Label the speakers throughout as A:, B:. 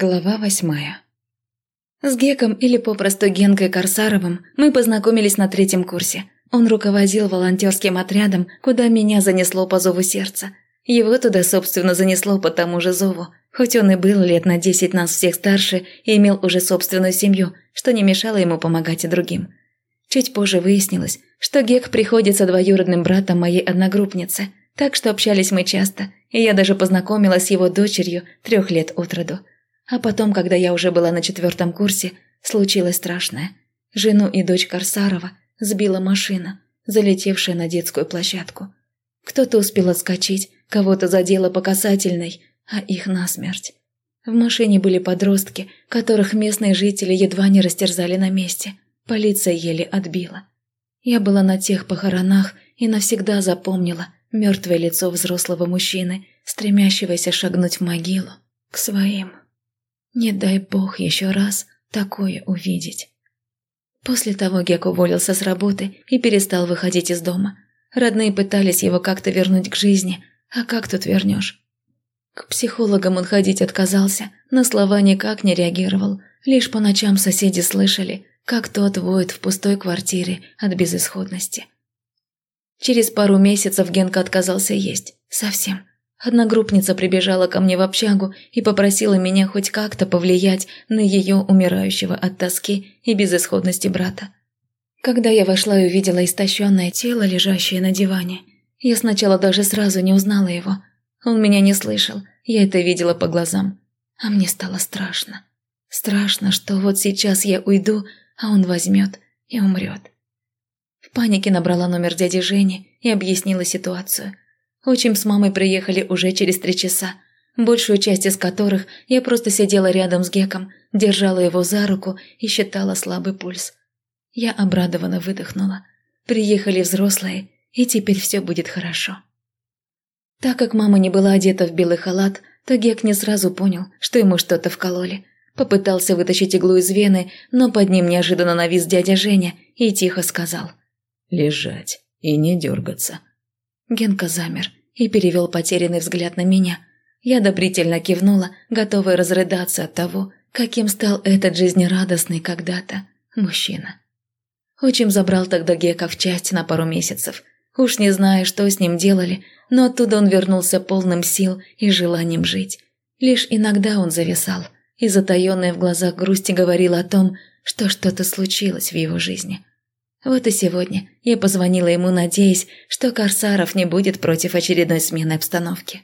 A: Глава восьмая. С Геком или попросту Генкой Корсаровым мы познакомились на третьем курсе. Он руководил волонтерским отрядом, куда меня занесло по зову сердца. Его туда, собственно, занесло по тому же зову, хоть он и был лет на десять нас всех старше и имел уже собственную семью, что не мешало ему помогать и другим. Чуть позже выяснилось, что Гек приходится двоюродным братом моей одногруппницы, так что общались мы часто, и я даже познакомилась с его дочерью трех лет от роду. А потом, когда я уже была на четвертом курсе, случилось страшное. Жену и дочь Корсарова сбила машина, залетевшая на детскую площадку. Кто-то успел отскочить, кого-то задело по касательной, а их насмерть. В машине были подростки, которых местные жители едва не растерзали на месте. Полиция еле отбила. Я была на тех похоронах и навсегда запомнила мертвое лицо взрослого мужчины, стремящегося шагнуть в могилу к своим. Не дай бог еще раз такое увидеть. После того Гек уволился с работы и перестал выходить из дома. Родные пытались его как-то вернуть к жизни, а как тут вернешь? К психологам он ходить отказался, на слова никак не реагировал. Лишь по ночам соседи слышали, как тот воет в пустой квартире от безысходности. Через пару месяцев Генка отказался есть. Совсем. Одногруппница прибежала ко мне в общагу и попросила меня хоть как-то повлиять на ее умирающего от тоски и безысходности брата. Когда я вошла и увидела истощенное тело, лежащее на диване, я сначала даже сразу не узнала его. Он меня не слышал, я это видела по глазам. А мне стало страшно. Страшно, что вот сейчас я уйду, а он возьмет и умрет. В панике набрала номер дяди Жени и объяснила ситуацию – Отчим с мамой приехали уже через три часа, большую часть из которых я просто сидела рядом с Геком, держала его за руку и считала слабый пульс. Я обрадованно выдохнула. Приехали взрослые, и теперь все будет хорошо. Так как мама не была одета в белый халат, то Гек не сразу понял, что ему что-то вкололи. Попытался вытащить иглу из вены, но под ним неожиданно навис дядя Женя и тихо сказал.
B: «Лежать и не дергаться.
A: Генка замер и перевел потерянный взгляд на меня. Я одобрительно кивнула, готовая разрыдаться от того, каким стал этот жизнерадостный когда-то мужчина. Отчим забрал тогда Гека в часть на пару месяцев. Уж не знаю, что с ним делали, но оттуда он вернулся полным сил и желанием жить. Лишь иногда он зависал, и затаенная в глазах грусти говорила о том, что что-то случилось в его жизни. Вот и сегодня я позвонила ему, надеясь, что Корсаров не будет против очередной смены обстановки.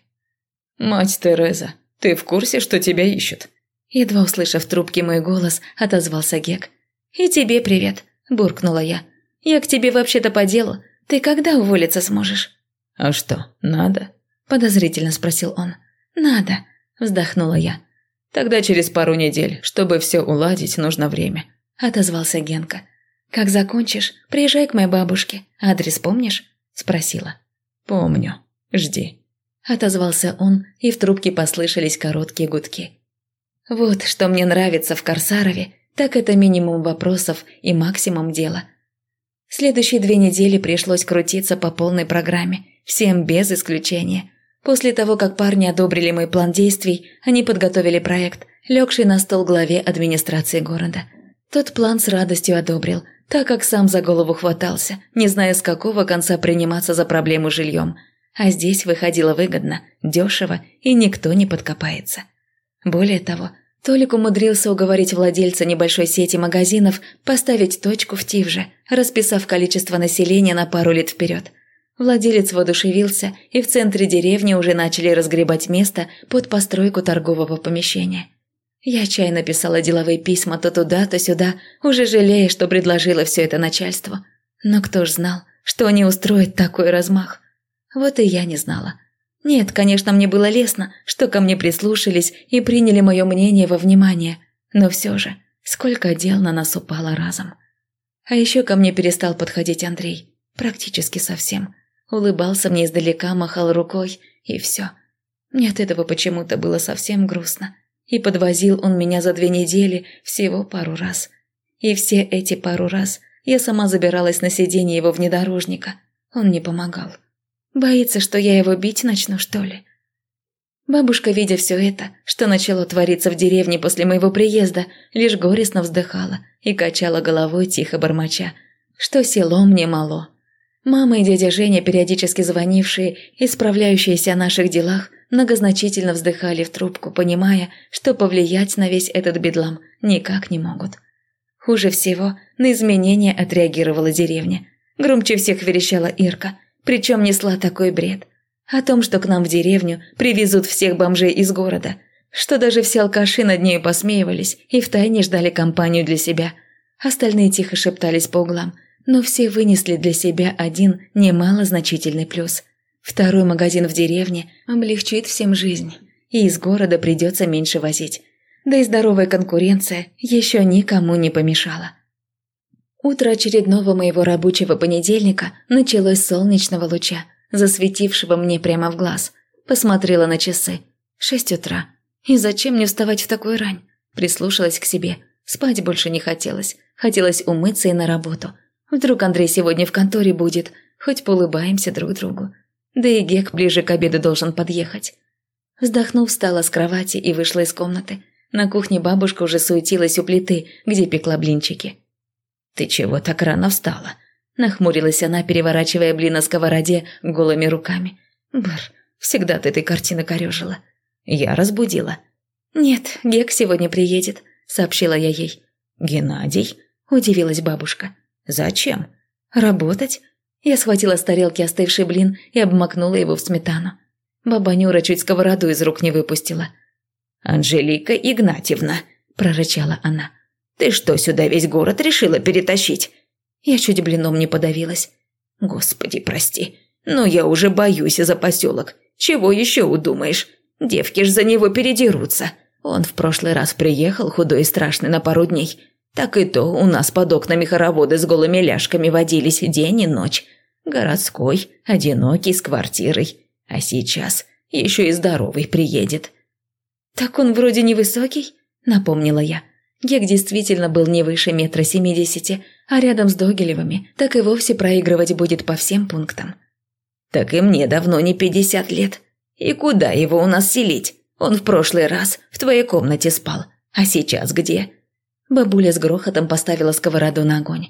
B: «Мать Тереза, ты в курсе, что тебя ищут?»
A: Едва услышав в трубке мой голос, отозвался Гек. «И тебе привет», – буркнула я. «Я к тебе вообще-то по делу. Ты когда уволиться сможешь?»
B: «А что, надо?»
A: – подозрительно спросил он. «Надо», – вздохнула я.
B: «Тогда через пару недель, чтобы все уладить, нужно время», –
A: отозвался Генка. «Как закончишь, приезжай к моей бабушке. Адрес помнишь?» – спросила.
B: «Помню. Жди».
A: Отозвался он, и в трубке послышались короткие гудки. «Вот что мне нравится в Корсарове, так это минимум вопросов и максимум дела». Следующие две недели пришлось крутиться по полной программе, всем без исключения. После того, как парни одобрили мой план действий, они подготовили проект, легший на стол главе администрации города. Тот план с радостью одобрил – так как сам за голову хватался, не зная с какого конца приниматься за проблему жильем. А здесь выходило выгодно, дешево и никто не подкопается. Более того, Толик умудрился уговорить владельца небольшой сети магазинов поставить точку в Тивже, расписав количество населения на пару лет вперед. Владелец воодушевился, и в центре деревни уже начали разгребать место под постройку торгового помещения. Я отчаянно писала деловые письма то туда, то сюда, уже жалея, что предложила все это начальству. Но кто ж знал, что они устроят такой размах? Вот и я не знала. Нет, конечно, мне было лестно, что ко мне прислушались и приняли мое мнение во внимание, но все же, сколько дел на нас упало разом. А еще ко мне перестал подходить Андрей, практически совсем. Улыбался мне издалека, махал рукой, и все. Мне от этого почему-то было совсем грустно. И подвозил он меня за две недели всего пару раз. И все эти пару раз я сама забиралась на сиденье его внедорожника. Он не помогал. Боится, что я его бить начну, что ли? Бабушка, видя все это, что начало твориться в деревне после моего приезда, лишь горестно вздыхала и качала головой, тихо бормоча, что село мне мало. Мама и дядя Женя, периодически звонившие и справляющиеся о наших делах, многозначительно вздыхали в трубку, понимая, что повлиять на весь этот бедлам никак не могут. Хуже всего на изменения отреагировала деревня. Громче всех верещала Ирка, причем несла такой бред. О том, что к нам в деревню привезут всех бомжей из города, что даже все алкаши над нею посмеивались и втайне ждали компанию для себя. Остальные тихо шептались по углам – но все вынесли для себя один немалозначительный плюс. Второй магазин в деревне облегчит всем жизнь, и из города придется меньше возить. Да и здоровая конкуренция еще никому не помешала. Утро очередного моего рабочего понедельника началось с солнечного луча, засветившего мне прямо в глаз. Посмотрела на часы. Шесть утра. И зачем мне вставать в такую рань? Прислушалась к себе. Спать больше не хотелось. Хотелось умыться и на работу – Вдруг Андрей сегодня в конторе будет, хоть поулыбаемся друг другу. Да и Гек ближе к обеду должен подъехать. Вздохнув, встала с кровати и вышла из комнаты. На кухне бабушка уже суетилась у плиты, где пекла блинчики. «Ты чего так рано встала?» Нахмурилась она, переворачивая блин на сковороде голыми руками. «Бр, всегда ты этой картины корежила». «Я разбудила». «Нет, Гек сегодня приедет», — сообщила я ей.
B: «Геннадий?»
A: – удивилась бабушка.
B: «Зачем?»
A: «Работать». Я схватила с тарелки остывший блин и обмакнула его в сметану. Баба Нюра чуть сковороду из рук не выпустила.
B: «Анжелика Игнатьевна», – прорычала она, – «ты что, сюда весь город решила перетащить?»
A: Я чуть блином не подавилась.
B: «Господи, прости, но я уже боюсь за поселок. Чего еще удумаешь? Девки ж за него передерутся. Он в прошлый раз приехал худой и страшный на пару дней. Так и то у нас под окнами хороводы с голыми ляжками водились день и ночь. Городской, одинокий, с квартирой. А сейчас еще и здоровый приедет.
A: «Так он вроде невысокий?» – напомнила я. Гек действительно был не выше метра семидесяти, а рядом с Догилевыми так и вовсе проигрывать будет по всем пунктам.
B: «Так и мне давно не пятьдесят лет. И куда его у нас селить? Он в прошлый раз в твоей комнате спал. А сейчас где?»
A: Бабуля с грохотом поставила сковороду на огонь.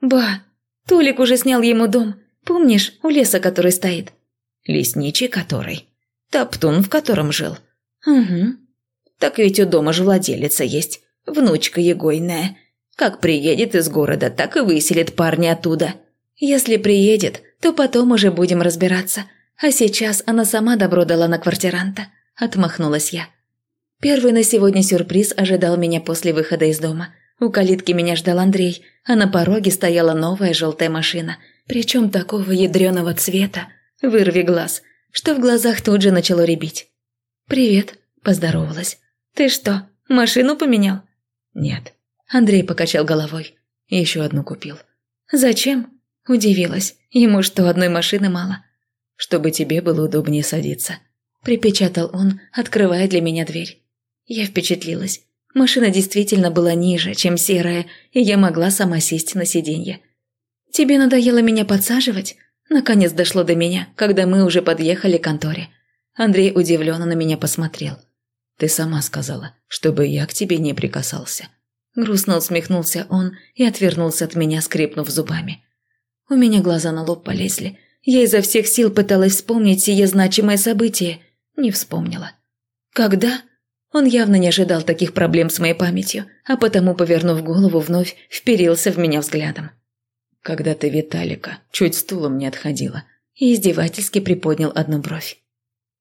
A: «Ба, Толик уже снял ему дом. Помнишь, у леса, который стоит?»
B: «Лесничий который? Топтун, в котором жил?»
A: «Угу».
B: «Так ведь у дома же владелица есть, внучка егойная. Как приедет из города, так и выселит парня оттуда».
A: «Если приедет, то потом уже будем разбираться. А сейчас она сама добро дала на квартиранта», – отмахнулась я. Первый на сегодня сюрприз ожидал меня после выхода из дома. У калитки меня ждал Андрей, а на пороге стояла новая желтая машина, причем такого ядреного цвета, вырви глаз, что в глазах тут же начало рябить. «Привет», – поздоровалась. «Ты что, машину поменял?»
B: «Нет».
A: Андрей покачал головой.
B: «Еще одну купил».
A: «Зачем?» – удивилась. Ему что, одной машины мало?
B: «Чтобы тебе было удобнее садиться», – припечатал он, открывая для меня дверь.
A: Я впечатлилась. Машина действительно была ниже, чем серая, и я могла сама сесть на сиденье. «Тебе надоело меня подсаживать?» Наконец дошло до меня, когда мы уже подъехали к конторе. Андрей удивленно на меня посмотрел.
B: «Ты сама сказала, чтобы я к тебе не прикасался».
A: Грустно усмехнулся он и отвернулся от меня, скрипнув зубами. У меня глаза на лоб полезли. Я изо всех сил пыталась вспомнить сие значимое событие. Не вспомнила. «Когда?» Он явно не ожидал таких проблем с моей памятью, а потому, повернув голову, вновь вперился в меня взглядом.
B: «Когда ты, Виталика, чуть стулом не отходила»,
A: и издевательски приподнял одну бровь.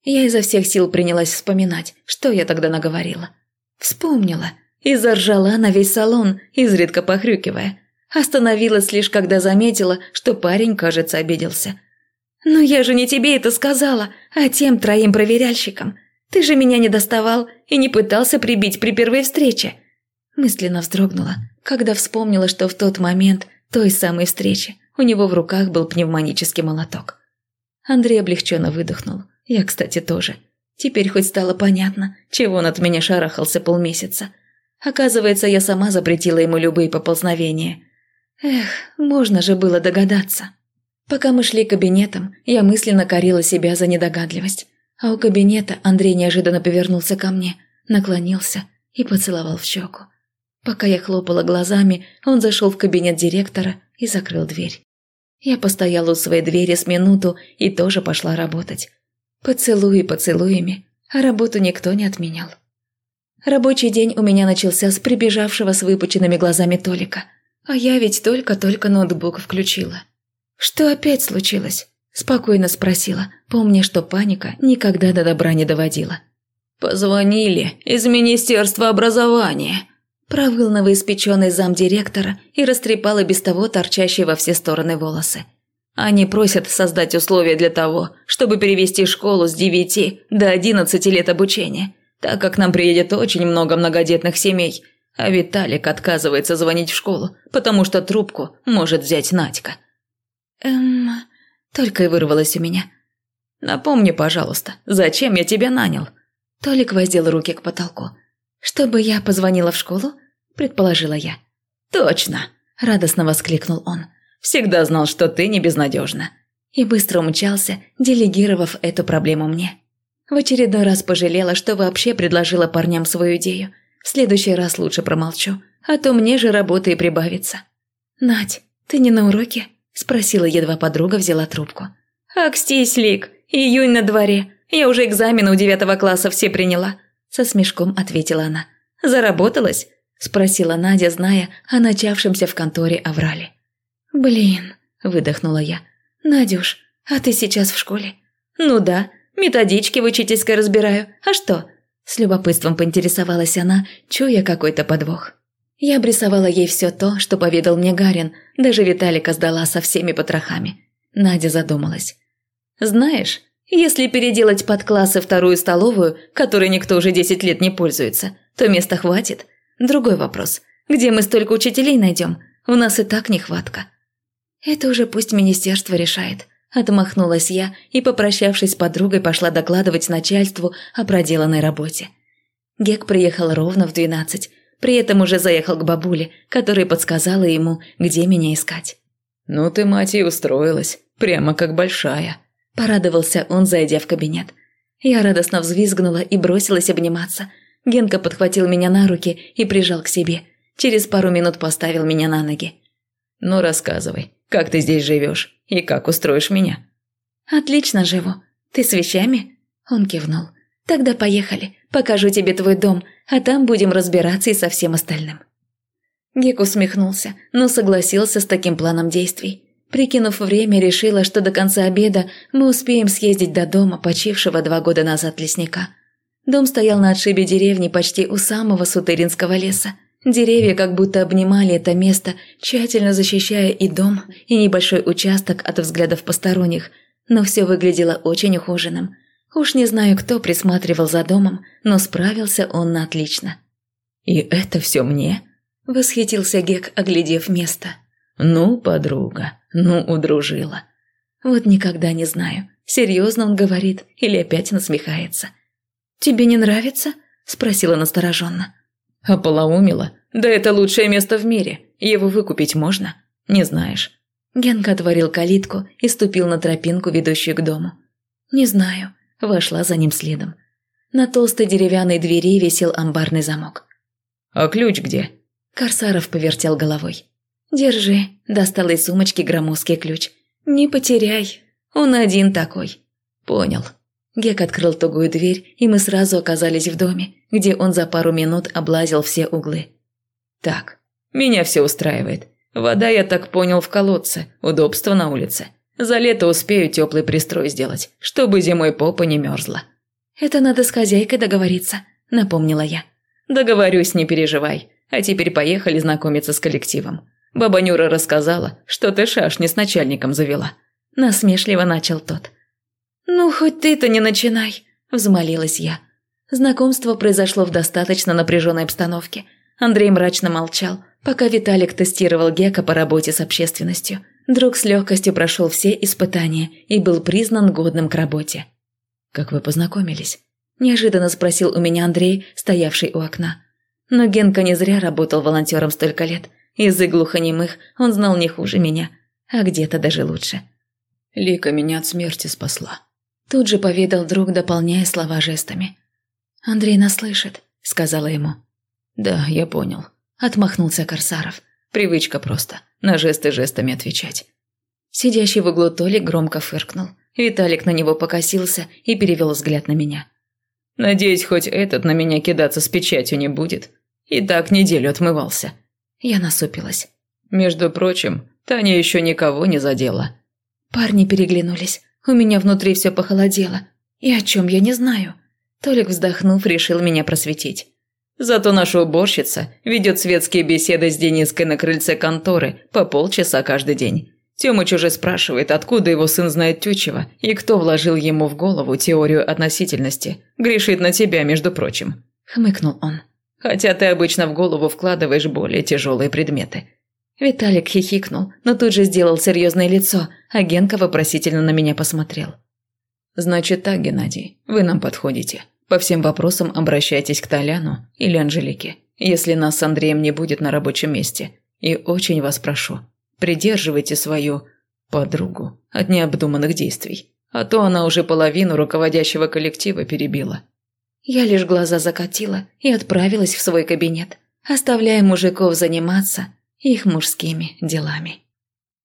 A: Я изо всех сил принялась вспоминать, что я тогда наговорила. Вспомнила и заржала на весь салон, изредка похрюкивая. Остановилась лишь, когда заметила, что парень, кажется, обиделся. «Но я же не тебе это сказала, а тем троим проверяльщикам. Ты же меня не доставал и не пытался прибить при первой встрече. Мысленно вздрогнула, когда вспомнила, что в тот момент той самой встречи у него в руках был пневматический молоток. Андрей облегченно выдохнул. Я, кстати, тоже. Теперь хоть стало понятно, чего он от меня шарахался полмесяца. Оказывается, я сама запретила ему любые поползновения. Эх, можно же было догадаться. Пока мы шли кабинетом, я мысленно корила себя за недогадливость. А у кабинета Андрей неожиданно повернулся ко мне, наклонился и поцеловал в щеку. Пока я хлопала глазами, он зашел в кабинет директора и закрыл дверь. Я постояла у своей двери с минуту и тоже пошла работать. Поцелуи поцелуями, а работу никто не отменял. Рабочий день у меня начался с прибежавшего с выпученными глазами Толика. А я ведь только-только ноутбук включила. «Что опять случилось?» – спокойно спросила, помня, что паника никогда до добра не доводила.
B: «Позвонили из Министерства образования», – провыл новоиспеченный замдиректора и растрепал и без того торчащие во все стороны волосы. Они просят создать условия для того, чтобы перевести школу с 9 до 11 лет обучения, так как нам приедет очень много многодетных семей, а Виталик отказывается звонить в школу, потому что трубку может взять Надька.
A: Эм, только и вырвалось у меня.
B: Напомни, пожалуйста, зачем я тебя нанял?
A: Толик воздел руки к потолку. Чтобы я позвонила в школу, предположила я.
B: Точно, радостно воскликнул он. Всегда знал, что ты не безнадежна.
A: И быстро умчался, делегировав эту проблему мне. В очередной раз пожалела, что вообще предложила парням свою идею. В следующий раз лучше промолчу, а то мне же работы и прибавится. «Надь, ты не на уроке?» – спросила едва подруга взяла трубку.
B: «Акстись, Лик, июнь на дворе. Я уже экзамены у девятого класса все приняла», – со смешком ответила она. «Заработалась?» – спросила Надя, зная о начавшемся в конторе аврале.
A: «Блин», – выдохнула я. «Надюш, а ты сейчас в школе?»
B: «Ну да, методички в учительской разбираю. А что?» С любопытством поинтересовалась она, чуя какой-то подвох.
A: Я обрисовала ей все то, что поведал мне Гарин, даже Виталика сдала со всеми потрохами. Надя задумалась.
B: «Знаешь, если переделать под классы вторую столовую, которой никто уже десять лет не пользуется, то места хватит. Другой вопрос. Где мы столько учителей найдем? У нас и так нехватка.
A: «Это уже пусть министерство решает», – отмахнулась я и, попрощавшись с подругой, пошла докладывать начальству о проделанной работе. Гек приехал ровно в двенадцать, при этом уже заехал к бабуле, которая подсказала ему, где меня искать.
C: «Ну ты, мать, и устроилась, прямо как большая», –
A: порадовался он, зайдя в кабинет. Я радостно взвизгнула и бросилась обниматься. Генка подхватил меня на руки и прижал к себе. Через пару минут поставил меня на ноги.
C: «Ну, рассказывай, как ты здесь живешь и как устроишь меня?»
A: «Отлично живу. Ты с вещами?» Он кивнул. «Тогда поехали. Покажу тебе твой дом, а там будем разбираться и со всем остальным». Гек усмехнулся, но согласился с таким планом действий. Прикинув время, решила, что до конца обеда мы успеем съездить до дома, почившего два года назад лесника. Дом стоял на отшибе деревни почти у самого Сутыринского леса. Деревья как будто обнимали это место, тщательно защищая и дом, и небольшой участок от взглядов посторонних, но все выглядело очень ухоженным. Уж не знаю, кто присматривал за домом, но справился он на отлично.
C: «И это все мне?»
A: – восхитился Гек, оглядев место.
C: «Ну, подруга, ну, удружила».
A: Вот никогда не знаю, серьезно он говорит или опять насмехается. «Тебе не нравится?» – спросила настороженно.
C: Ополоумила? Да это лучшее место в мире. Его выкупить можно? Не знаешь.
A: Генка отворил калитку и ступил на тропинку, ведущую к дому. «Не знаю», – вошла за ним следом. На толстой деревянной двери висел амбарный замок.
C: «А ключ где?»
A: Корсаров повертел головой. «Держи», – достал из сумочки громоздкий ключ. «Не потеряй, он один такой».
C: «Понял»,
A: Гек открыл тугую дверь, и мы сразу оказались в доме, где он за пару минут облазил все углы.
C: «Так, меня все устраивает. Вода, я так понял, в колодце, удобство на улице. За лето успею теплый пристрой сделать, чтобы зимой попа не мерзла».
A: «Это надо с хозяйкой договориться», – напомнила я.
C: «Договорюсь, не переживай. А теперь поехали знакомиться с коллективом. Баба Нюра рассказала, что ты шашни с начальником завела».
A: Насмешливо начал тот. «Ну, хоть ты-то не начинай», – взмолилась я. Знакомство произошло в достаточно напряженной обстановке. Андрей мрачно молчал, пока Виталик тестировал Гека по работе с общественностью. Друг с легкостью прошел все испытания и был признан годным к работе.
C: «Как вы познакомились?»
A: – неожиданно спросил у меня Андрей, стоявший у окна. Но Генка не зря работал волонтером столько лет. Язык глухонемых он знал не хуже меня, а где-то даже лучше.
C: Лика меня от смерти спасла.
A: Тут же поведал друг, дополняя слова жестами. «Андрей нас слышит», — сказала ему.
C: «Да, я понял», — отмахнулся Корсаров. «Привычка просто, на жесты жестами отвечать».
A: Сидящий в углу Толик громко фыркнул. Виталик на него покосился и перевел взгляд на меня.
C: «Надеюсь, хоть этот на меня кидаться с печатью не будет. И так неделю отмывался».
A: Я насупилась.
C: «Между прочим, Таня еще никого не задела».
A: Парни переглянулись. У меня внутри все похолодело. И о чем я не знаю. Толик, вздохнув, решил меня просветить.
C: Зато наша уборщица ведет светские беседы с Дениской на крыльце конторы по полчаса каждый день. Тёмыч уже спрашивает, откуда его сын знает Тючева и кто вложил ему в голову теорию относительности. Грешит на тебя, между прочим.
A: Хмыкнул он.
C: Хотя ты обычно в голову вкладываешь более тяжелые предметы.
A: Виталик хихикнул, но тут же сделал серьезное лицо, а Генка вопросительно на меня посмотрел.
C: «Значит так, Геннадий, вы нам подходите. По всем вопросам обращайтесь к Толяну или Анжелике, если нас с Андреем не будет на рабочем месте. И очень вас прошу, придерживайте свою подругу от необдуманных действий, а то она уже половину руководящего коллектива перебила».
A: Я лишь глаза закатила и отправилась в свой кабинет, оставляя мужиков заниматься их мужскими делами.